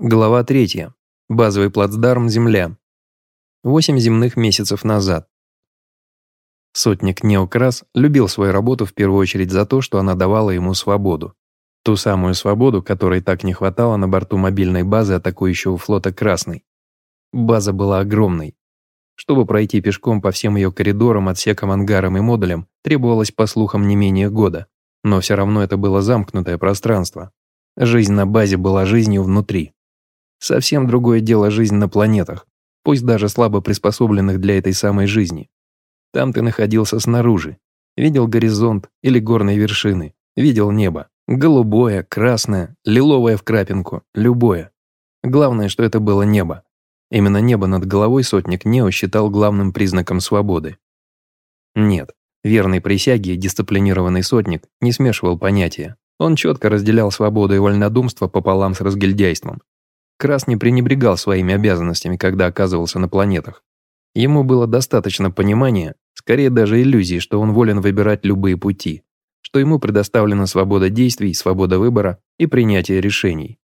Глава 3. Базовый плацдарм Земля. Восемь земных месяцев назад. Сотник Неокрас любил свою работу в первую очередь за то, что она давала ему свободу. Ту самую свободу, которой так не хватало на борту мобильной базы атакующего флота «Красный». База была огромной. Чтобы пройти пешком по всем ее коридорам, отсекам, ангарам и модулям, требовалось, по слухам, не менее года. Но все равно это было замкнутое пространство. Жизнь на базе была жизнью внутри. Совсем другое дело жизнь на планетах, пусть даже слабо приспособленных для этой самой жизни. Там ты находился снаружи, видел горизонт или горные вершины, видел небо. Голубое, красное, лиловое в крапинку, любое. Главное, что это было небо. Именно небо над головой сотник Нео считал главным признаком свободы. Нет, верный присяге дисциплинированный сотник не смешивал понятия. Он четко разделял свободу и вольнодумство пополам с разгильдяйством, Крас не пренебрегал своими обязанностями, когда оказывался на планетах. Ему было достаточно понимания, скорее даже иллюзии, что он волен выбирать любые пути, что ему предоставлена свобода действий, свобода выбора и принятия решений.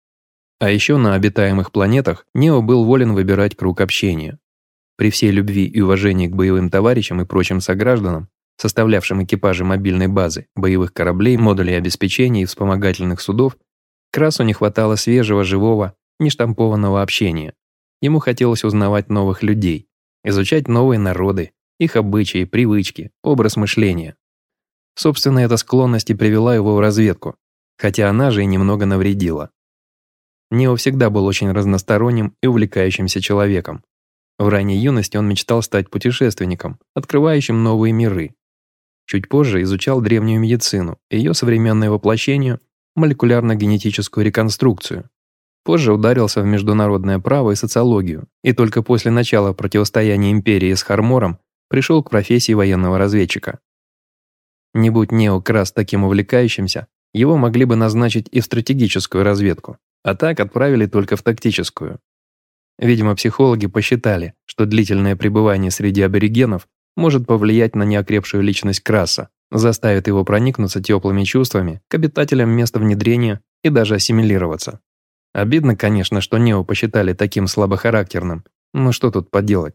А еще на обитаемых планетах Нео был волен выбирать круг общения. При всей любви и уважении к боевым товарищам и прочим согражданам, составлявшим экипажи мобильной базы, боевых кораблей, модулей обеспечения и вспомогательных судов, Красу не хватало свежего, живого, нештампованного общения. Ему хотелось узнавать новых людей, изучать новые народы, их обычаи, привычки, образ мышления. Собственно, эта склонность и привела его в разведку, хотя она же и немного навредила. Нео всегда был очень разносторонним и увлекающимся человеком. В ранней юности он мечтал стать путешественником, открывающим новые миры. Чуть позже изучал древнюю медицину ее современное воплощение – молекулярно-генетическую реконструкцию. Позже ударился в международное право и социологию, и только после начала противостояния империи с Хармором пришел к профессии военного разведчика. Не будь Нео Крас таким увлекающимся, его могли бы назначить и в стратегическую разведку, а так отправили только в тактическую. Видимо, психологи посчитали, что длительное пребывание среди аборигенов может повлиять на неокрепшую личность Краса, заставит его проникнуться теплыми чувствами к обитателям места внедрения и даже ассимилироваться. Обидно, конечно, что Нео посчитали таким слабохарактерным, но что тут поделать?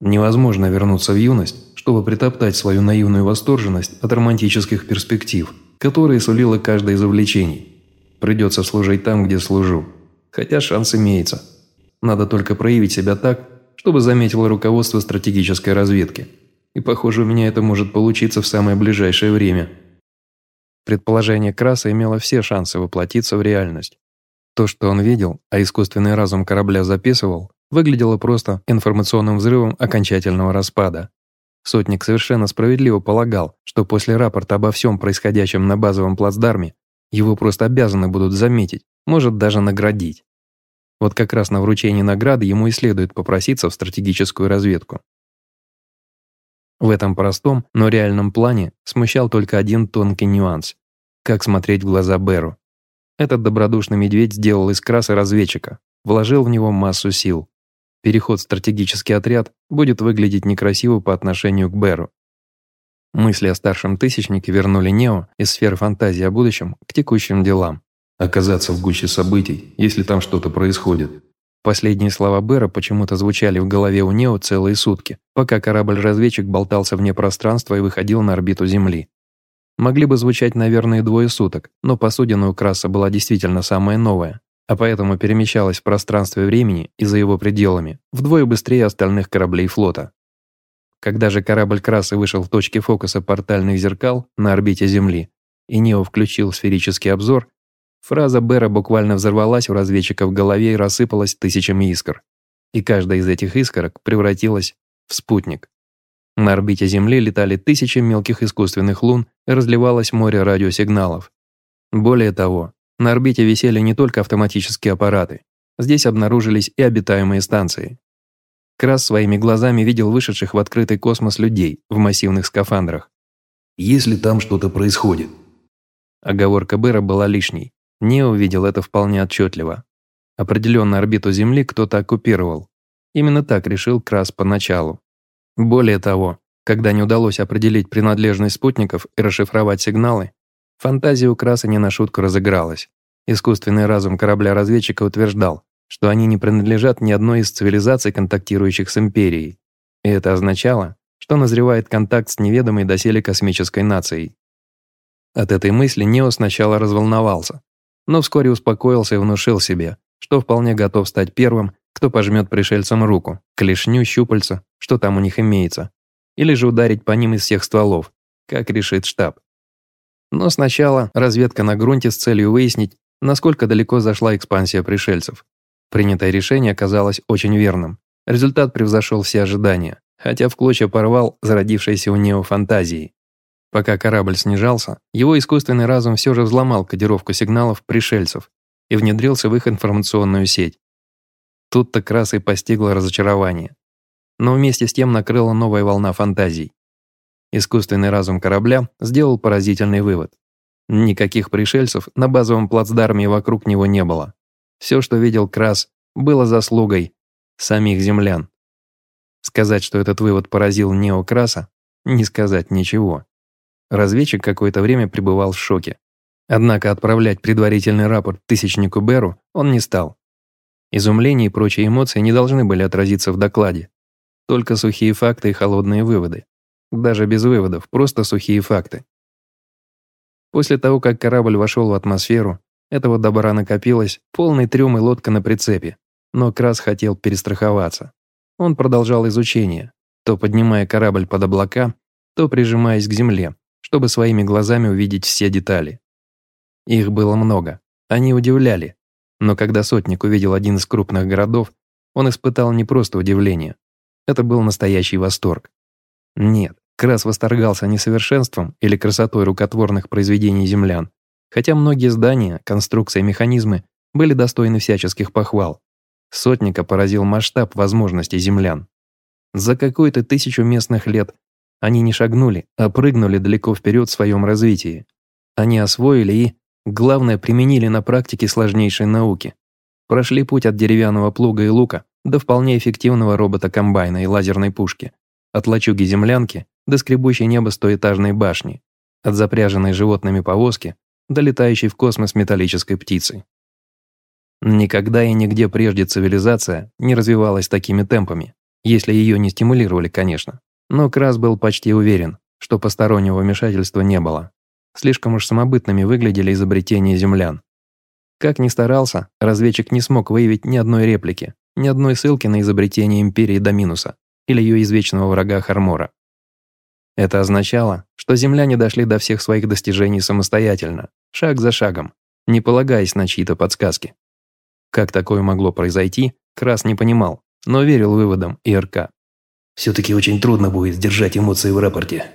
Невозможно вернуться в юность, чтобы притоптать свою наивную восторженность от романтических перспектив, которые сулило каждое из увлечений. Придется служить там, где служу. Хотя шанс имеется. Надо только проявить себя так, чтобы заметило руководство стратегической разведки. И похоже, у меня это может получиться в самое ближайшее время. Предположение Краса имело все шансы воплотиться в реальность. То, что он видел, а искусственный разум корабля записывал, выглядело просто информационным взрывом окончательного распада. Сотник совершенно справедливо полагал, что после рапорта обо всем происходящем на базовом плацдарме его просто обязаны будут заметить, может даже наградить. Вот как раз на вручении награды ему и следует попроситься в стратегическую разведку. В этом простом, но реальном плане смущал только один тонкий нюанс – как смотреть в глаза Беру. Этот добродушный медведь сделал из краса разведчика, вложил в него массу сил. Переход в стратегический отряд будет выглядеть некрасиво по отношению к Беру. Мысли о старшем тысячнике вернули Нео из сферы фантазии о будущем к текущим делам. Оказаться в гуще событий, если там что-то происходит. Последние слова Бера почему-то звучали в голове у Нео целые сутки, пока корабль-разведчик болтался вне пространства и выходил на орбиту Земли. Могли бы звучать, наверное, двое суток, но посудина у Краса была действительно самая новая, а поэтому перемещалась в пространстве времени и за его пределами вдвое быстрее остальных кораблей флота. Когда же корабль Краса вышел в точке фокуса портальных зеркал на орбите Земли, и Нео включил сферический обзор, фраза Бера буквально взорвалась у разведчика в голове и рассыпалась тысячами искр. И каждая из этих искорок превратилась в спутник. На орбите Земли летали тысячи мелких искусственных лун и разливалось море радиосигналов. Более того, на орбите висели не только автоматические аппараты. Здесь обнаружились и обитаемые станции. Крас своими глазами видел вышедших в открытый космос людей в массивных скафандрах. «Если там что-то происходит». Оговорка Бэра была лишней. Не увидел это вполне отчетливо. Определенно орбиту Земли кто-то оккупировал. Именно так решил Крас поначалу. Более того, когда не удалось определить принадлежность спутников и расшифровать сигналы, фантазия у Краса не на шутку разыгралась. Искусственный разум корабля-разведчика утверждал, что они не принадлежат ни одной из цивилизаций, контактирующих с Империей. И это означало, что назревает контакт с неведомой доселе космической нацией. От этой мысли Нео сначала разволновался, но вскоре успокоился и внушил себе, что вполне готов стать первым, кто пожмет пришельцам руку, клешню, щупальца, что там у них имеется, или же ударить по ним из всех стволов, как решит штаб. Но сначала разведка на грунте с целью выяснить, насколько далеко зашла экспансия пришельцев. Принятое решение оказалось очень верным. Результат превзошел все ожидания, хотя в клочья порвал зародившейся у Нео фантазии. Пока корабль снижался, его искусственный разум все же взломал кодировку сигналов пришельцев и внедрился в их информационную сеть. Тут-то Крас и постигло разочарование. Но вместе с тем накрыла новая волна фантазий. Искусственный разум корабля сделал поразительный вывод. Никаких пришельцев на базовом плацдарме вокруг него не было. Все, что видел Крас, было заслугой самих землян. Сказать, что этот вывод поразил Нео Краса, не сказать ничего. Разведчик какое-то время пребывал в шоке. Однако отправлять предварительный рапорт тысячнику Беру он не стал. Изумление и прочие эмоции не должны были отразиться в докладе. Только сухие факты и холодные выводы. Даже без выводов, просто сухие факты. После того, как корабль вошел в атмосферу, этого добра накопилось, полный трюм и лодка на прицепе. Но Крас хотел перестраховаться. Он продолжал изучение, то поднимая корабль под облака, то прижимаясь к земле, чтобы своими глазами увидеть все детали. Их было много. Они удивляли. Но когда сотник увидел один из крупных городов, он испытал не просто удивление. Это был настоящий восторг. Нет, Крас восторгался несовершенством или красотой рукотворных произведений землян, хотя многие здания, конструкции механизмы были достойны всяческих похвал. Сотника поразил масштаб возможностей землян. За какую-то тысячу местных лет они не шагнули, а прыгнули далеко вперед в своем развитии. Они освоили и, главное, применили на практике сложнейшие науки. Прошли путь от деревянного плуга и лука до вполне эффективного робота-комбайна и лазерной пушки, от лачуги-землянки до скребущей небо стоэтажной башни, от запряженной животными повозки до летающей в космос металлической птицы. Никогда и нигде прежде цивилизация не развивалась такими темпами, если ее не стимулировали, конечно. Но Крас был почти уверен, что постороннего вмешательства не было. Слишком уж самобытными выглядели изобретения землян. Как ни старался, разведчик не смог выявить ни одной реплики, ни одной ссылки на изобретение Империи Доминуса или ее извечного врага Хармора. Это означало, что земляне дошли до всех своих достижений самостоятельно, шаг за шагом, не полагаясь на чьи-то подсказки. Как такое могло произойти, Крас не понимал, но верил выводам ИРК. «Все-таки очень трудно будет сдержать эмоции в рапорте».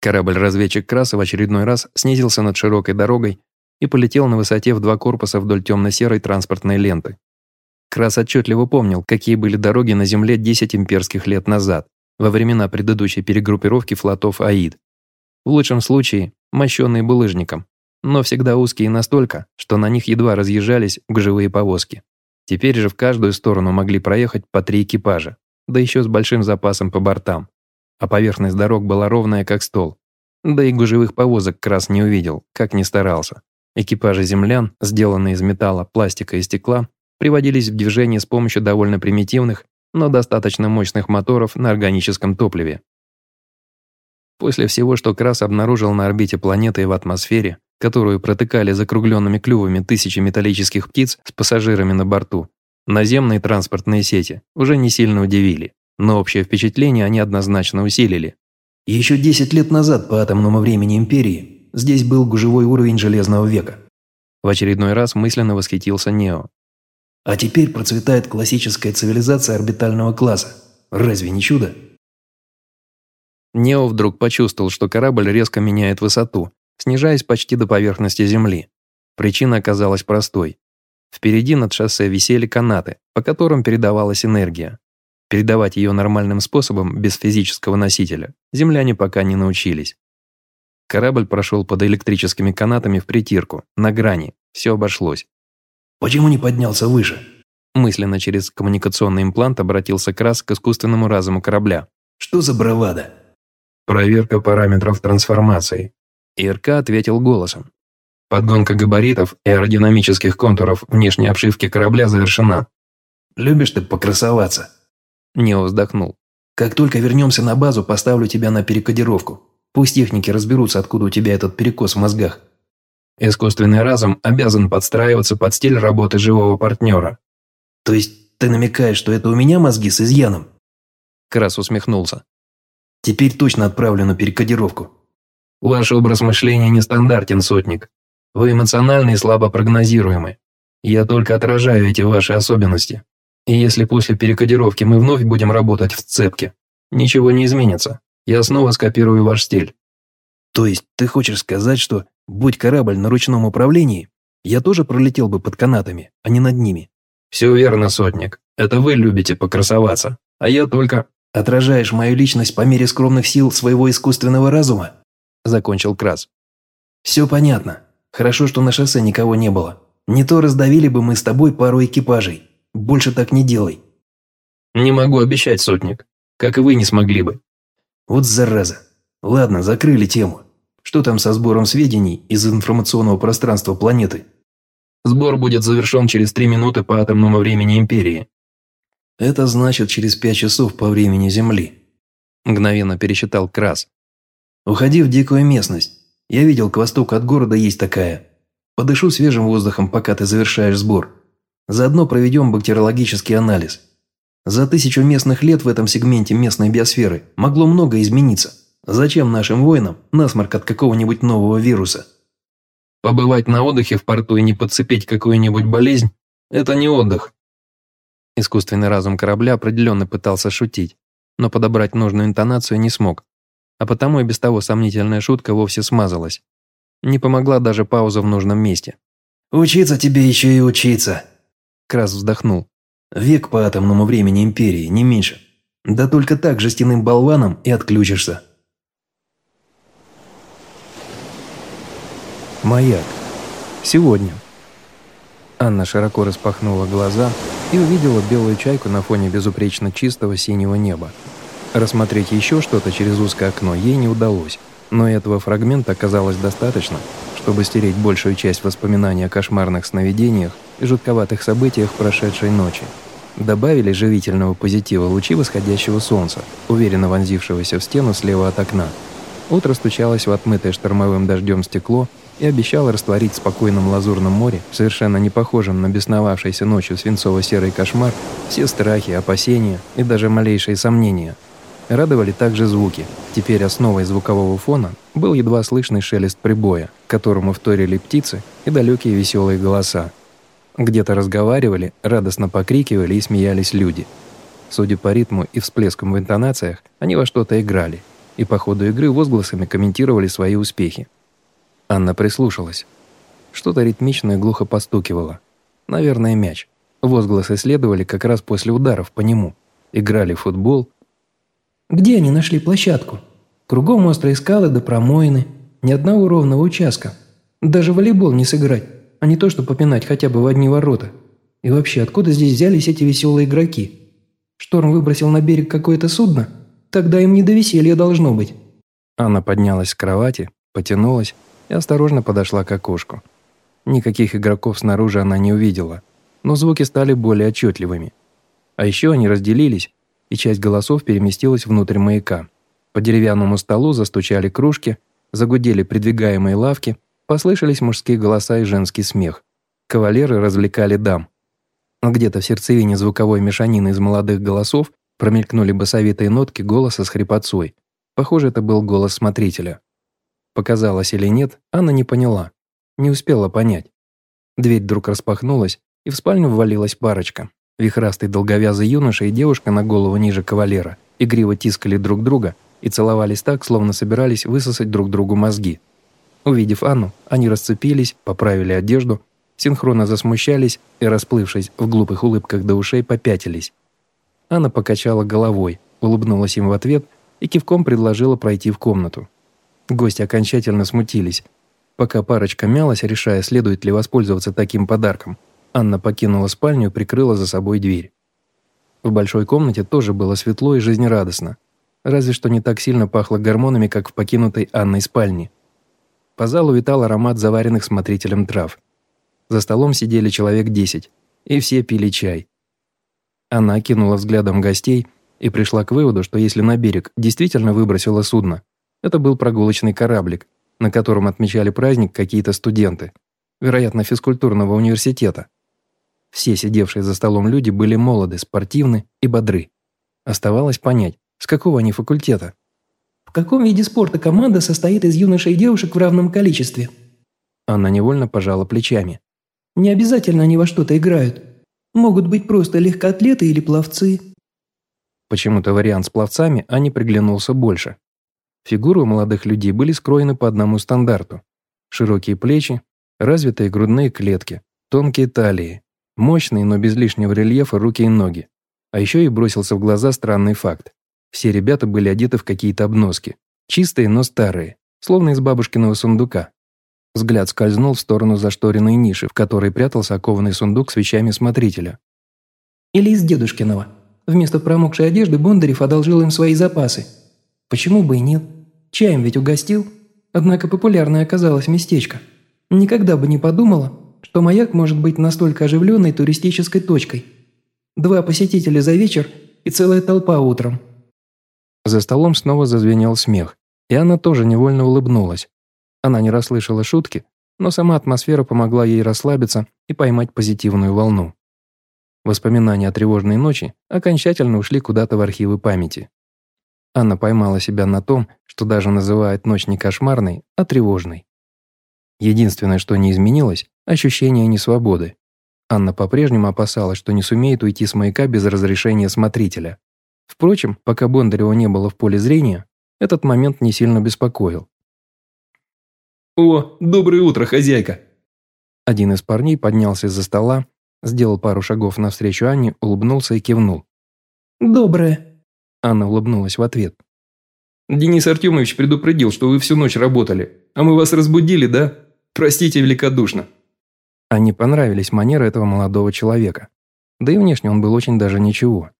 Корабль-разведчик Краса в очередной раз снизился над широкой дорогой и полетел на высоте в два корпуса вдоль темно-серой транспортной ленты. Крас отчетливо помнил, какие были дороги на Земле 10 имперских лет назад, во времена предыдущей перегруппировки флотов АИД. В лучшем случае мощенные булыжником, но всегда узкие настолько, что на них едва разъезжались гужевые повозки. Теперь же в каждую сторону могли проехать по три экипажа, да еще с большим запасом по бортам. А поверхность дорог была ровная, как стол. Да и гужевых повозок Крас не увидел, как ни старался. Экипажи землян, сделанные из металла, пластика и стекла, приводились в движение с помощью довольно примитивных но достаточно мощных моторов на органическом топливе. После всего, что Крас обнаружил на орбите планеты и в атмосфере, которую протыкали закругленными клювами тысячи металлических птиц с пассажирами на борту, наземные транспортные сети уже не сильно удивили, но общее впечатление они однозначно усилили. Еще 10 лет назад по атомному времени Империи здесь был гужевой уровень Железного века. В очередной раз мысленно восхитился Нео. А теперь процветает классическая цивилизация орбитального класса. Разве не чудо? Нео вдруг почувствовал, что корабль резко меняет высоту, снижаясь почти до поверхности Земли. Причина оказалась простой. Впереди над шоссе висели канаты, по которым передавалась энергия. Передавать ее нормальным способом, без физического носителя, земляне пока не научились. Корабль прошел под электрическими канатами в притирку, на грани, все обошлось. Почему не поднялся выше?» Мысленно через коммуникационный имплант обратился Крас к искусственному разуму корабля. «Что за бравада?» «Проверка параметров трансформации». ИРК ответил голосом. Подгонка габаритов и аэродинамических контуров внешней обшивки корабля завершена. «Любишь ты покрасоваться?» Нео вздохнул. «Как только вернемся на базу, поставлю тебя на перекодировку. Пусть техники разберутся, откуда у тебя этот перекос в мозгах». Искусственный разум обязан подстраиваться под стиль работы живого партнера. «То есть ты намекаешь, что это у меня мозги с изъяном?» Крас усмехнулся. «Теперь точно отправлю на перекодировку». «Ваш образ мышления нестандартен, сотник. Вы эмоциональны и слабо прогнозируемы. Я только отражаю эти ваши особенности. И если после перекодировки мы вновь будем работать в цепке, ничего не изменится. Я снова скопирую ваш стиль». «То есть ты хочешь сказать, что, будь корабль на ручном управлении, я тоже пролетел бы под канатами, а не над ними?» «Все верно, сотник. Это вы любите покрасоваться, а я только...» «Отражаешь мою личность по мере скромных сил своего искусственного разума?» Закончил Крас. «Все понятно. Хорошо, что на шоссе никого не было. Не то раздавили бы мы с тобой пару экипажей. Больше так не делай». «Не могу обещать, сотник. Как и вы не смогли бы». «Вот зараза. Ладно, закрыли тему. Что там со сбором сведений из информационного пространства планеты?» «Сбор будет завершен через три минуты по атомному времени Империи». «Это значит через пять часов по времени Земли», – мгновенно пересчитал Крас. «Уходи в дикую местность. Я видел, к востоку от города есть такая. Подышу свежим воздухом, пока ты завершаешь сбор. Заодно проведем бактериологический анализ. За тысячу местных лет в этом сегменте местной биосферы могло много измениться. Зачем нашим воинам насморк от какого-нибудь нового вируса? Побывать на отдыхе в порту и не подцепить какую-нибудь болезнь – это не отдых. Искусственный разум корабля определенно пытался шутить, но подобрать нужную интонацию не смог. А потому и без того сомнительная шутка вовсе смазалась. Не помогла даже пауза в нужном месте. «Учиться тебе еще и учиться!» Крас вздохнул. «Век по атомному времени Империи, не меньше. Да только так жестяным болваном и отключишься». Маяк. Сегодня. Анна широко распахнула глаза и увидела белую чайку на фоне безупречно чистого синего неба. Рассмотреть еще что-то через узкое окно ей не удалось, но этого фрагмента оказалось достаточно, чтобы стереть большую часть воспоминаний о кошмарных сновидениях и жутковатых событиях прошедшей ночи. Добавили живительного позитива лучи восходящего солнца, уверенно вонзившегося в стену слева от окна. Утро стучалось в отмытое штормовым дождем стекло и обещало растворить в спокойном лазурном море, совершенно не похожем на бесновавшийся ночью свинцово-серый кошмар, все страхи, опасения и даже малейшие сомнения. Радовали также звуки. Теперь основой звукового фона был едва слышный шелест прибоя, которому вторили птицы и далекие веселые голоса. Где-то разговаривали, радостно покрикивали и смеялись люди. Судя по ритму и всплескам в интонациях, они во что-то играли, и по ходу игры возгласами комментировали свои успехи. Анна прислушалась. Что-то ритмичное глухо постукивало. Наверное, мяч. Возгласы следовали как раз после ударов по нему. Играли в футбол. «Где они нашли площадку? Кругом острые скалы да промоины. Ни одного ровного участка. Даже волейбол не сыграть а не то, что попинать хотя бы в одни ворота. И вообще, откуда здесь взялись эти веселые игроки? Шторм выбросил на берег какое-то судно? Тогда им не до веселья должно быть». Анна поднялась с кровати, потянулась и осторожно подошла к окошку. Никаких игроков снаружи она не увидела, но звуки стали более отчетливыми. А еще они разделились, и часть голосов переместилась внутрь маяка. По деревянному столу застучали кружки, загудели придвигаемые лавки – Послышались мужские голоса и женский смех. Кавалеры развлекали дам. Где-то в сердцевине звуковой мешанины из молодых голосов промелькнули басовитые нотки голоса с хрипотцой. Похоже, это был голос смотрителя. Показалось или нет, Анна не поняла. Не успела понять. Дверь вдруг распахнулась, и в спальню ввалилась парочка. Вихрастый долговязый юноша и девушка на голову ниже кавалера игриво тискали друг друга и целовались так, словно собирались высосать друг другу мозги. Увидев Анну, они расцепились, поправили одежду, синхронно засмущались и, расплывшись в глупых улыбках до ушей, попятились. Анна покачала головой, улыбнулась им в ответ и кивком предложила пройти в комнату. Гости окончательно смутились. Пока парочка мялась, решая, следует ли воспользоваться таким подарком, Анна покинула спальню и прикрыла за собой дверь. В большой комнате тоже было светло и жизнерадостно, разве что не так сильно пахло гормонами, как в покинутой Анной спальне – По залу витал аромат заваренных смотрителем трав. За столом сидели человек десять, и все пили чай. Она окинула взглядом гостей и пришла к выводу, что если на берег действительно выбросило судно, это был прогулочный кораблик, на котором отмечали праздник какие-то студенты, вероятно, физкультурного университета. Все сидевшие за столом люди были молоды, спортивны и бодры. Оставалось понять, с какого они факультета. В каком виде спорта команда состоит из юношей и девушек в равном количестве? Она невольно пожала плечами. Не обязательно они во что-то играют. Могут быть просто легкоатлеты или пловцы. Почему-то вариант с пловцами Ане приглянулся больше. Фигуры у молодых людей были скроены по одному стандарту. Широкие плечи, развитые грудные клетки, тонкие талии, мощные, но без лишнего рельефа руки и ноги. А еще и бросился в глаза странный факт. Все ребята были одеты в какие-то обноски. Чистые, но старые, словно из бабушкиного сундука. Взгляд скользнул в сторону зашторенной ниши, в которой прятался окованный сундук с вещами смотрителя. Или из дедушкиного. Вместо промокшей одежды Бондарев одолжил им свои запасы. Почему бы и нет? Чаем ведь угостил. Однако популярное оказалось местечко. Никогда бы не подумала, что маяк может быть настолько оживленной туристической точкой. Два посетителя за вечер и целая толпа утром. За столом снова зазвенел смех, и она тоже невольно улыбнулась. Она не расслышала шутки, но сама атмосфера помогла ей расслабиться и поймать позитивную волну. Воспоминания о тревожной ночи окончательно ушли куда-то в архивы памяти. Анна поймала себя на том, что даже называет ночь не кошмарной, а тревожной. Единственное, что не изменилось – ощущение несвободы. Анна по-прежнему опасалась, что не сумеет уйти с маяка без разрешения смотрителя. Впрочем, пока Бондарева не было в поле зрения, этот момент не сильно беспокоил. «О, доброе утро, хозяйка!» Один из парней поднялся из-за стола, сделал пару шагов навстречу Анне, улыбнулся и кивнул. «Доброе!» Анна улыбнулась в ответ. «Денис Артемович предупредил, что вы всю ночь работали, а мы вас разбудили, да? Простите великодушно». Анне понравились манеры этого молодого человека. Да и внешне он был очень даже ничего.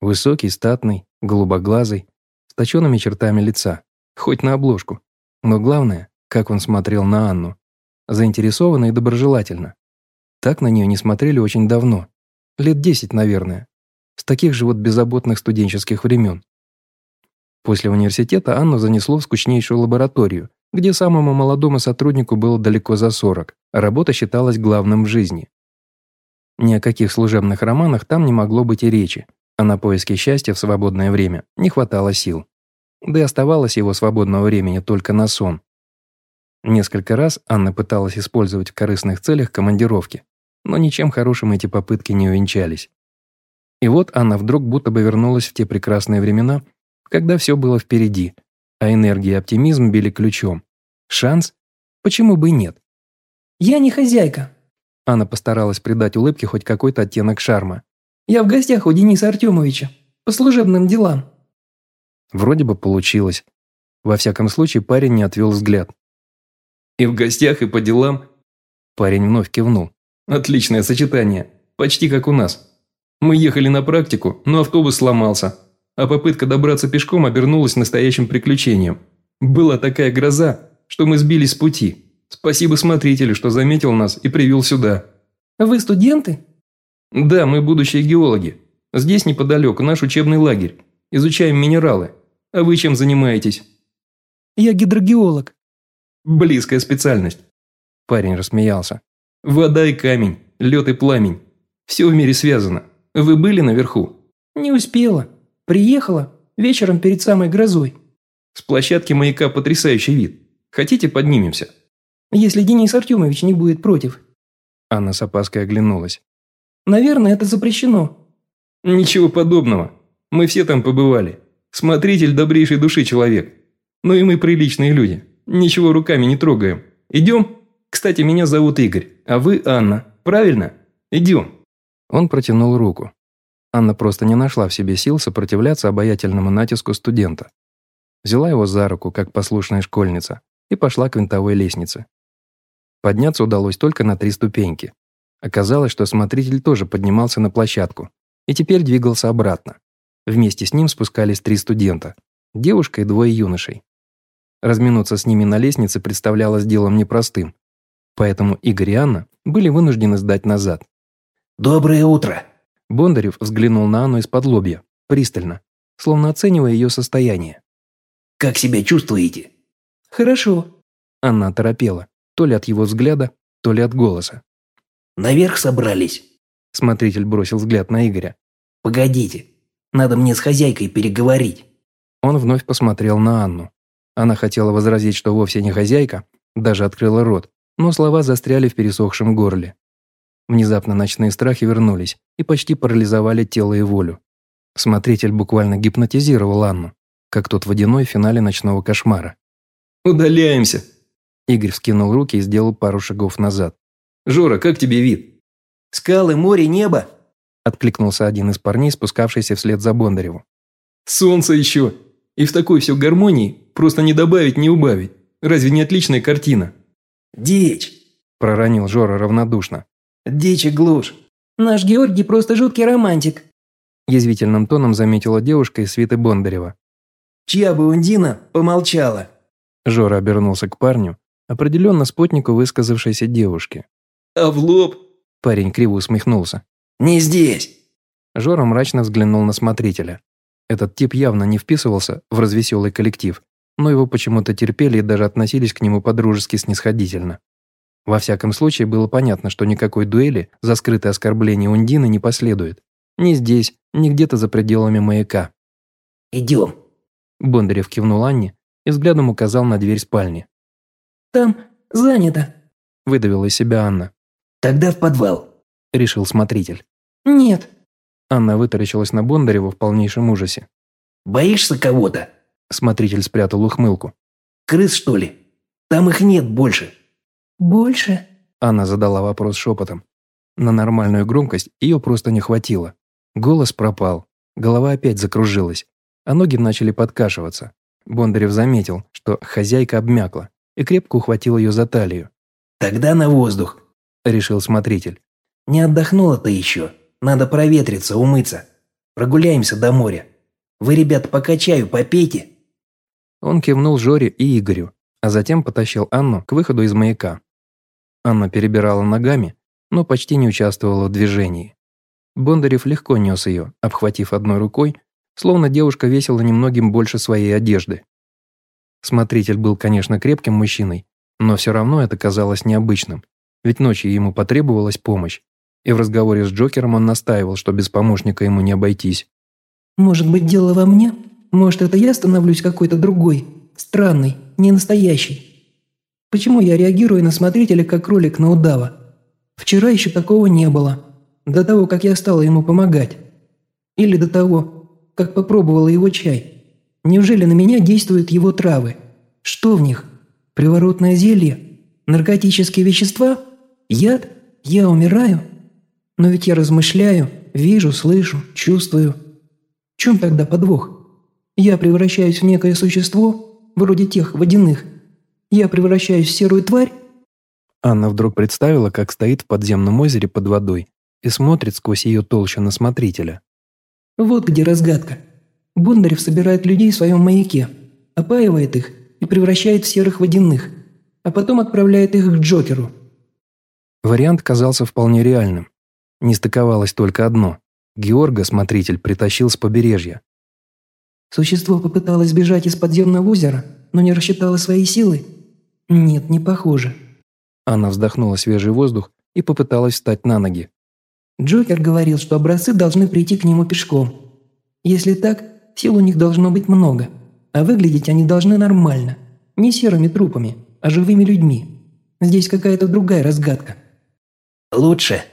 Высокий, статный, голубоглазый, с точенными чертами лица, хоть на обложку. Но главное, как он смотрел на Анну. Заинтересованно и доброжелательно. Так на нее не смотрели очень давно. Лет десять, наверное. С таких же вот беззаботных студенческих времен. После университета Анну занесло в скучнейшую лабораторию, где самому молодому сотруднику было далеко за 40, а работа считалась главным в жизни. Ни о каких служебных романах там не могло быть и речи, а на поиски счастья в свободное время не хватало сил. Да и оставалось его свободного времени только на сон. Несколько раз Анна пыталась использовать в корыстных целях командировки, но ничем хорошим эти попытки не увенчались. И вот Анна вдруг будто бы вернулась в те прекрасные времена, когда все было впереди, а энергия и оптимизм били ключом. Шанс? Почему бы и нет? «Я не хозяйка». Анна постаралась придать улыбке хоть какой-то оттенок шарма. Я в гостях у Дениса Артемовича. По служебным делам». Вроде бы получилось. Во всяком случае, парень не отвел взгляд. «И в гостях, и по делам?» Парень вновь кивнул. «Отличное сочетание. Почти как у нас. Мы ехали на практику, но автобус сломался, а попытка добраться пешком обернулась настоящим приключением. Была такая гроза, что мы сбились с пути. Спасибо смотрителю, что заметил нас и привел сюда». «Вы студенты?» «Да, мы будущие геологи. Здесь неподалеку наш учебный лагерь. Изучаем минералы. А вы чем занимаетесь?» «Я гидрогеолог». «Близкая специальность». Парень рассмеялся. «Вода и камень, лед и пламень. Все в мире связано. Вы были наверху?» «Не успела. Приехала. Вечером перед самой грозой». «С площадки маяка потрясающий вид. Хотите, поднимемся?» «Если Денис Артемович не будет против». Анна с опаской оглянулась. Наверное, это запрещено». «Ничего подобного. Мы все там побывали. Смотритель добрейшей души человек. Ну и мы приличные люди. Ничего руками не трогаем. Идем? Кстати, меня зовут Игорь, а вы Анна. Правильно? Идем». Он протянул руку. Анна просто не нашла в себе сил сопротивляться обаятельному натиску студента. Взяла его за руку, как послушная школьница, и пошла к винтовой лестнице. Подняться удалось только на три ступеньки. Оказалось, что смотритель тоже поднимался на площадку и теперь двигался обратно. Вместе с ним спускались три студента – девушка и двое юношей. Разминуться с ними на лестнице представлялось делом непростым. Поэтому Игорь и Анна были вынуждены сдать назад. «Доброе утро!» Бондарев взглянул на Анну из-под лобья, пристально, словно оценивая ее состояние. «Как себя чувствуете?» «Хорошо». Анна торопела, то ли от его взгляда, то ли от голоса. «Наверх собрались?» Смотритель бросил взгляд на Игоря. «Погодите, надо мне с хозяйкой переговорить». Он вновь посмотрел на Анну. Она хотела возразить, что вовсе не хозяйка, даже открыла рот, но слова застряли в пересохшем горле. Внезапно ночные страхи вернулись и почти парализовали тело и волю. Смотритель буквально гипнотизировал Анну, как тот водяной в финале ночного кошмара. «Удаляемся!» Игорь вскинул руки и сделал пару шагов назад. «Жора, как тебе вид?» «Скалы, море, небо!» Откликнулся один из парней, спускавшийся вслед за Бондареву. «Солнце еще! И в такой все гармонии просто не добавить, не убавить. Разве не отличная картина?» «Дичь!» – проронил Жора равнодушно. «Дичь и глушь!» «Наш Георгий просто жуткий романтик», – язвительным тоном заметила девушка из свиты Бондарева. «Чья бы Ундина помолчала?» Жора обернулся к парню, определенно спутнику высказавшейся девушке. «А в лоб?» Парень криво усмехнулся. «Не здесь!» Жора мрачно взглянул на смотрителя. Этот тип явно не вписывался в развеселый коллектив, но его почему-то терпели и даже относились к нему подружески снисходительно. Во всяком случае, было понятно, что никакой дуэли за скрытое оскорбление Ундины не последует. Ни здесь, ни где-то за пределами маяка. «Идем». Бондарев кивнул Анне и взглядом указал на дверь спальни. «Там занято», – выдавила из себя Анна. «Тогда в подвал», – решил смотритель. «Нет». Анна вытаращилась на Бондарева в полнейшем ужасе. «Боишься кого-то?» Смотритель спрятал ухмылку. «Крыс, что ли? Там их нет больше». «Больше?» Анна задала вопрос шепотом. На нормальную громкость ее просто не хватило. Голос пропал, голова опять закружилась, а ноги начали подкашиваться. Бондарев заметил, что хозяйка обмякла и крепко ухватил ее за талию. «Тогда на воздух», – решил смотритель. «Не отдохнула-то еще. Надо проветриться, умыться. Прогуляемся до моря. Вы, ребята, пока чаю попейте». Он кивнул Жоре и Игорю, а затем потащил Анну к выходу из маяка. Анна перебирала ногами, но почти не участвовала в движении. Бондарев легко нес ее, обхватив одной рукой, словно девушка весила немногим больше своей одежды. Смотритель был, конечно, крепким мужчиной, но все равно это казалось необычным, ведь ночью ему потребовалась помощь, и в разговоре с Джокером он настаивал, что без помощника ему не обойтись. «Может быть, дело во мне? Может, это я становлюсь какой-то другой, странный, не настоящий? Почему я реагирую на смотрителя, как кролик на удава? Вчера еще такого не было, до того, как я стала ему помогать. Или до того, как попробовала его чай. Неужели на меня действуют его травы? Что в них? Приворотное зелье? Наркотические вещества? Яд? Я умираю? Но ведь я размышляю, вижу, слышу, чувствую. В чем тогда подвох? Я превращаюсь в некое существо, вроде тех водяных. Я превращаюсь в серую тварь? Анна вдруг представила, как стоит в подземном озере под водой и смотрит сквозь ее толщу на смотрителя. Вот где разгадка. Бондарев собирает людей в своем маяке, опаивает их и превращает в серых водяных, а потом отправляет их к Джокеру. Вариант казался вполне реальным. Не стыковалось только одно. Георга, смотритель, притащил с побережья. Существо попыталось бежать из подземного озера, но не рассчитало свои силы? Нет, не похоже. Анна вздохнула свежий воздух и попыталась встать на ноги. Джокер говорил, что образцы должны прийти к нему пешком. Если так, сил у них должно быть много, а выглядеть они должны нормально. Не серыми трупами, а живыми людьми. Здесь какая-то другая разгадка. «Лучше»,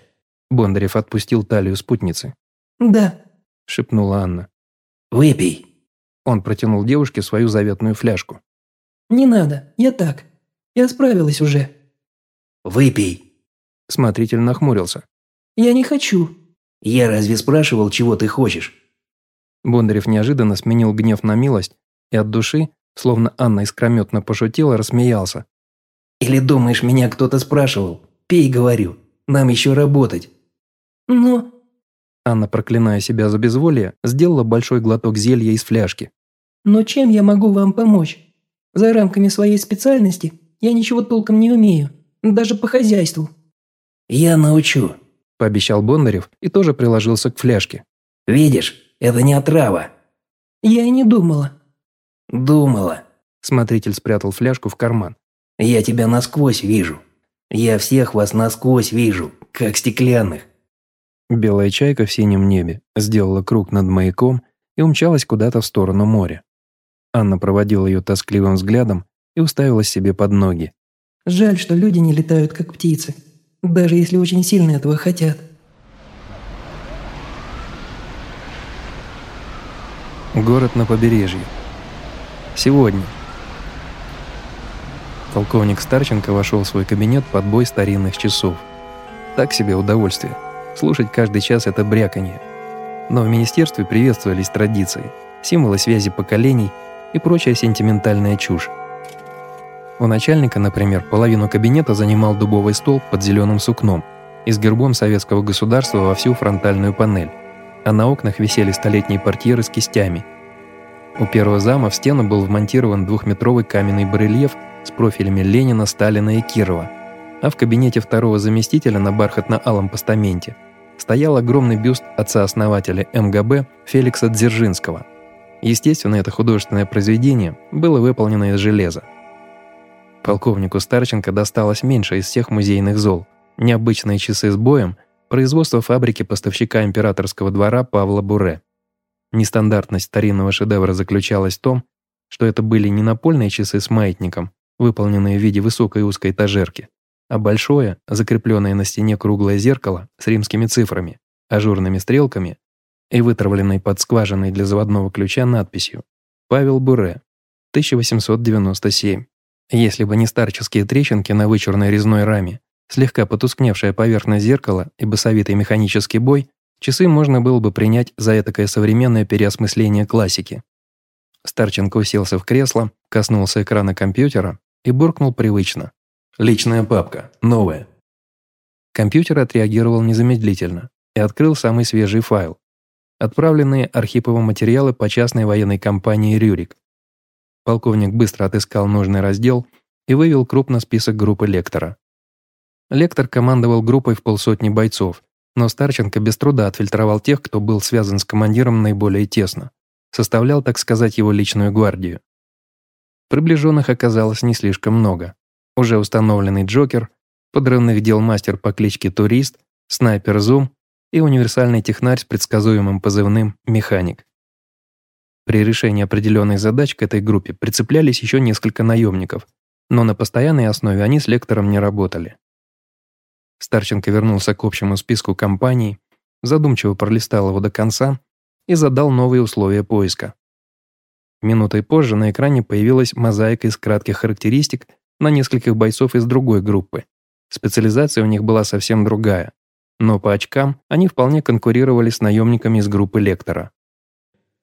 Бондарев отпустил талию спутницы. «Да», – шепнула Анна. «Выпей». Он протянул девушке свою заветную фляжку. «Не надо, я так. Я справилась уже». «Выпей». Смотритель нахмурился. «Я не хочу». «Я разве спрашивал, чего ты хочешь?» Бондарев неожиданно сменил гнев на милость и от души, словно Анна искрометно пошутила, рассмеялся. «Или думаешь, меня кто-то спрашивал? Пей, говорю. Нам еще работать». «Но...» Анна, проклиная себя за безволие, сделала большой глоток зелья из фляжки. «Но чем я могу вам помочь?» За рамками своей специальности я ничего толком не умею, даже по хозяйству». «Я научу», – пообещал Бондарев и тоже приложился к фляжке. «Видишь, это не отрава». «Я и не думала». «Думала». Смотритель спрятал фляжку в карман. «Я тебя насквозь вижу. Я всех вас насквозь вижу, как стеклянных». Белая чайка в синем небе сделала круг над маяком и умчалась куда-то в сторону моря. Анна проводила ее тоскливым взглядом и уставилась себе под ноги. «Жаль, что люди не летают, как птицы, даже если очень сильно этого хотят». Город на побережье. Сегодня. Полковник Старченко вошел в свой кабинет под бой старинных часов. Так себе удовольствие. Слушать каждый час это бряканье. Но в министерстве приветствовались традиции, символы связи поколений и прочая сентиментальная чушь. У начальника, например, половину кабинета занимал дубовый стол под зеленым сукном и с гербом советского государства во всю фронтальную панель, а на окнах висели столетние портьеры с кистями. У первого зама в стену был вмонтирован двухметровый каменный барельеф с профилями Ленина, Сталина и Кирова, а в кабинете второго заместителя на бархатно-алом постаменте стоял огромный бюст отца-основателя МГБ Феликса Дзержинского. Естественно, это художественное произведение было выполнено из железа. Полковнику Старченко досталось меньше из всех музейных зол. Необычные часы с боем, производство фабрики поставщика императорского двора Павла Буре. Нестандартность старинного шедевра заключалась в том, что это были не напольные часы с маятником, выполненные в виде высокой узкой этажерки, а большое, закрепленное на стене круглое зеркало с римскими цифрами, ажурными стрелками и вытравленной под скважиной для заводного ключа надписью «Павел Буре, 1897». Если бы не старческие трещинки на вычурной резной раме, слегка потускневшая поверхность зеркала и басовитый механический бой, часы можно было бы принять за этакое современное переосмысление классики. Старченко уселся в кресло, коснулся экрана компьютера и буркнул привычно. «Личная папка. Новая». Компьютер отреагировал незамедлительно и открыл самый свежий файл. Отправленные Архиповым материалы по частной военной компании «Рюрик», Полковник быстро отыскал нужный раздел и вывел крупно список группы лектора. Лектор командовал группой в полсотни бойцов, но Старченко без труда отфильтровал тех, кто был связан с командиром наиболее тесно, составлял, так сказать, его личную гвардию. Приближенных оказалось не слишком много. Уже установленный Джокер, подрывных дел мастер по кличке Турист, снайпер Зум и универсальный технарь с предсказуемым позывным «Механик». При решении определенных задач к этой группе прицеплялись еще несколько наемников, но на постоянной основе они с лектором не работали. Старченко вернулся к общему списку компаний, задумчиво пролистал его до конца и задал новые условия поиска. Минутой позже на экране появилась мозаика из кратких характеристик на нескольких бойцов из другой группы. Специализация у них была совсем другая, но по очкам они вполне конкурировали с наемниками из группы лектора.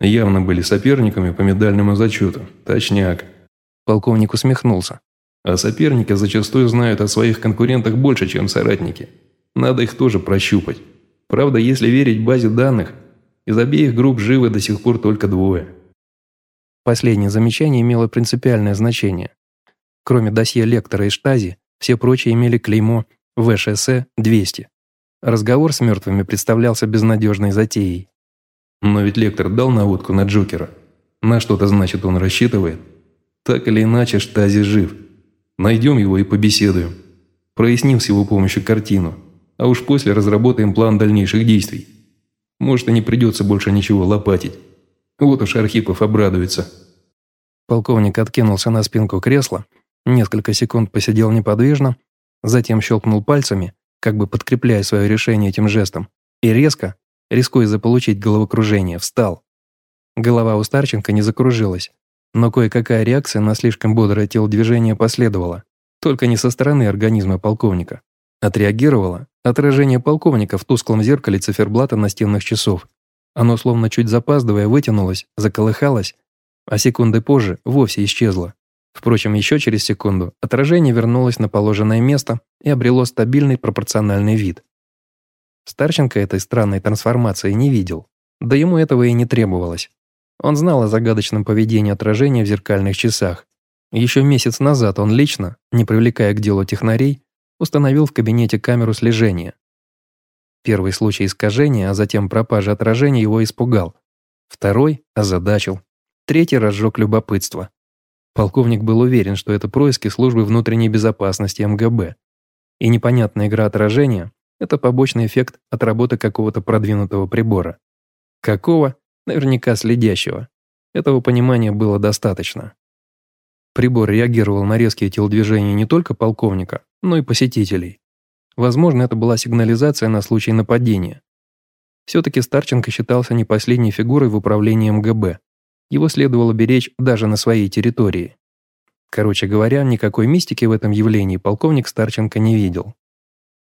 Явно были соперниками по медальному зачету. Точняк. Полковник усмехнулся. А соперники зачастую знают о своих конкурентах больше, чем соратники. Надо их тоже прощупать. Правда, если верить базе данных, из обеих групп живы до сих пор только двое. Последнее замечание имело принципиальное значение. Кроме досье лектора и штази, все прочие имели клеймо ВШС-200. Разговор с мертвыми представлялся безнадежной затеей. Но ведь лектор дал наводку на Джокера. На что-то значит он рассчитывает. Так или иначе, Штази жив. Найдем его и побеседуем. Проясним с его помощью картину. А уж после разработаем план дальнейших действий. Может, и не придется больше ничего лопатить. Вот уж Архипов обрадуется. Полковник откинулся на спинку кресла, несколько секунд посидел неподвижно, затем щелкнул пальцами, как бы подкрепляя свое решение этим жестом, и резко, рискуя заполучить головокружение, встал. Голова у Старченко не закружилась, но кое-какая реакция на слишком бодрое телодвижение последовала, только не со стороны организма полковника. Отреагировало отражение полковника в тусклом зеркале циферблата настенных часов. Оно словно чуть запаздывая вытянулось, заколыхалось, а секунды позже вовсе исчезло. Впрочем, еще через секунду отражение вернулось на положенное место и обрело стабильный пропорциональный вид. Старченко этой странной трансформации не видел, да ему этого и не требовалось. Он знал о загадочном поведении отражения в зеркальных часах Еще месяц назад он лично, не привлекая к делу технарей, установил в кабинете камеру слежения. Первый случай искажения, а затем пропажи отражения его испугал. Второй – озадачил. Третий разжег любопытство. Полковник был уверен, что это происки службы внутренней безопасности МГБ. И непонятная игра отражения – это побочный эффект от работы какого-то продвинутого прибора. Какого? Наверняка следящего. Этого понимания было достаточно. Прибор реагировал на резкие телодвижения не только полковника, но и посетителей. Возможно, это была сигнализация на случай нападения. Все-таки Старченко считался не последней фигурой в управлении МГБ. Его следовало беречь даже на своей территории. Короче говоря, никакой мистики в этом явлении полковник Старченко не видел.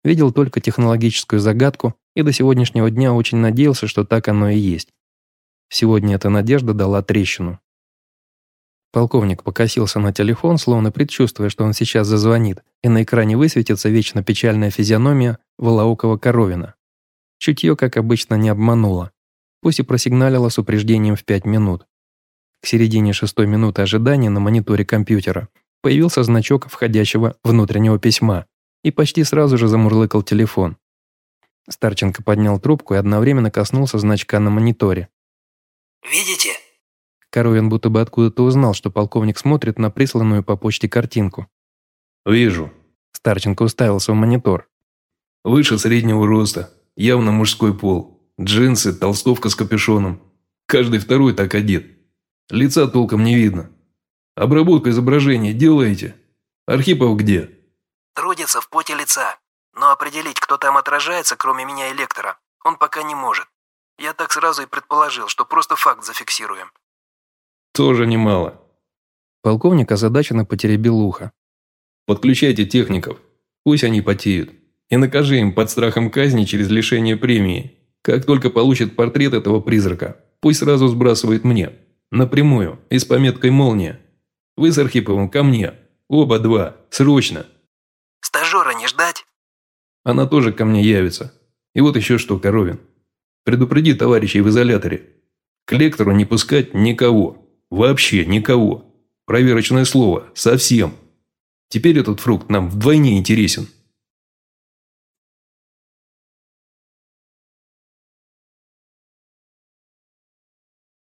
Видел только технологическую загадку и до сегодняшнего дня очень надеялся, что так оно и есть. Сегодня эта надежда дала трещину. Полковник покосился на телефон, словно предчувствуя, что он сейчас зазвонит, и на экране высветится вечно печальная физиономия Волоокова Коровина. Чутье, как обычно, не обмануло. Пусть и просигналило с упреждением в 5 минут. К середине шестой минуты ожидания на мониторе компьютера появился значок входящего внутреннего письма, и почти сразу же замурлыкал телефон. Старченко поднял трубку и одновременно коснулся значка на мониторе. «Видите?» Коровин будто бы откуда-то узнал, что полковник смотрит на присланную по почте картинку. «Вижу». Старченко уставился в монитор. «Выше среднего роста, явно мужской пол. Джинсы, толстовка с капюшоном. Каждый второй так одет. Лица толком не видно. Обработку изображения делаете? Архипов где?» «Трудится в поте лица. Но определить, кто там отражается, кроме меня и лектора, он пока не может. Я так сразу и предположил, что просто факт зафиксируем. Тоже немало. Полковник озадаченно потеребил ухо. Подключайте техников. Пусть они потеют. И накажи им под страхом казни через лишение премии. Как только получит портрет этого призрака, пусть сразу сбрасывает мне. Напрямую и с пометкой «Молния». Вы с Архиповым ко мне. Оба два. Срочно. Стажера не ждать? Она тоже ко мне явится. И вот еще что, Коровин. Предупреди товарищей в изоляторе. К лектору не пускать никого. Вообще никого. Проверочное слово. Совсем. Теперь этот фрукт нам вдвойне интересен.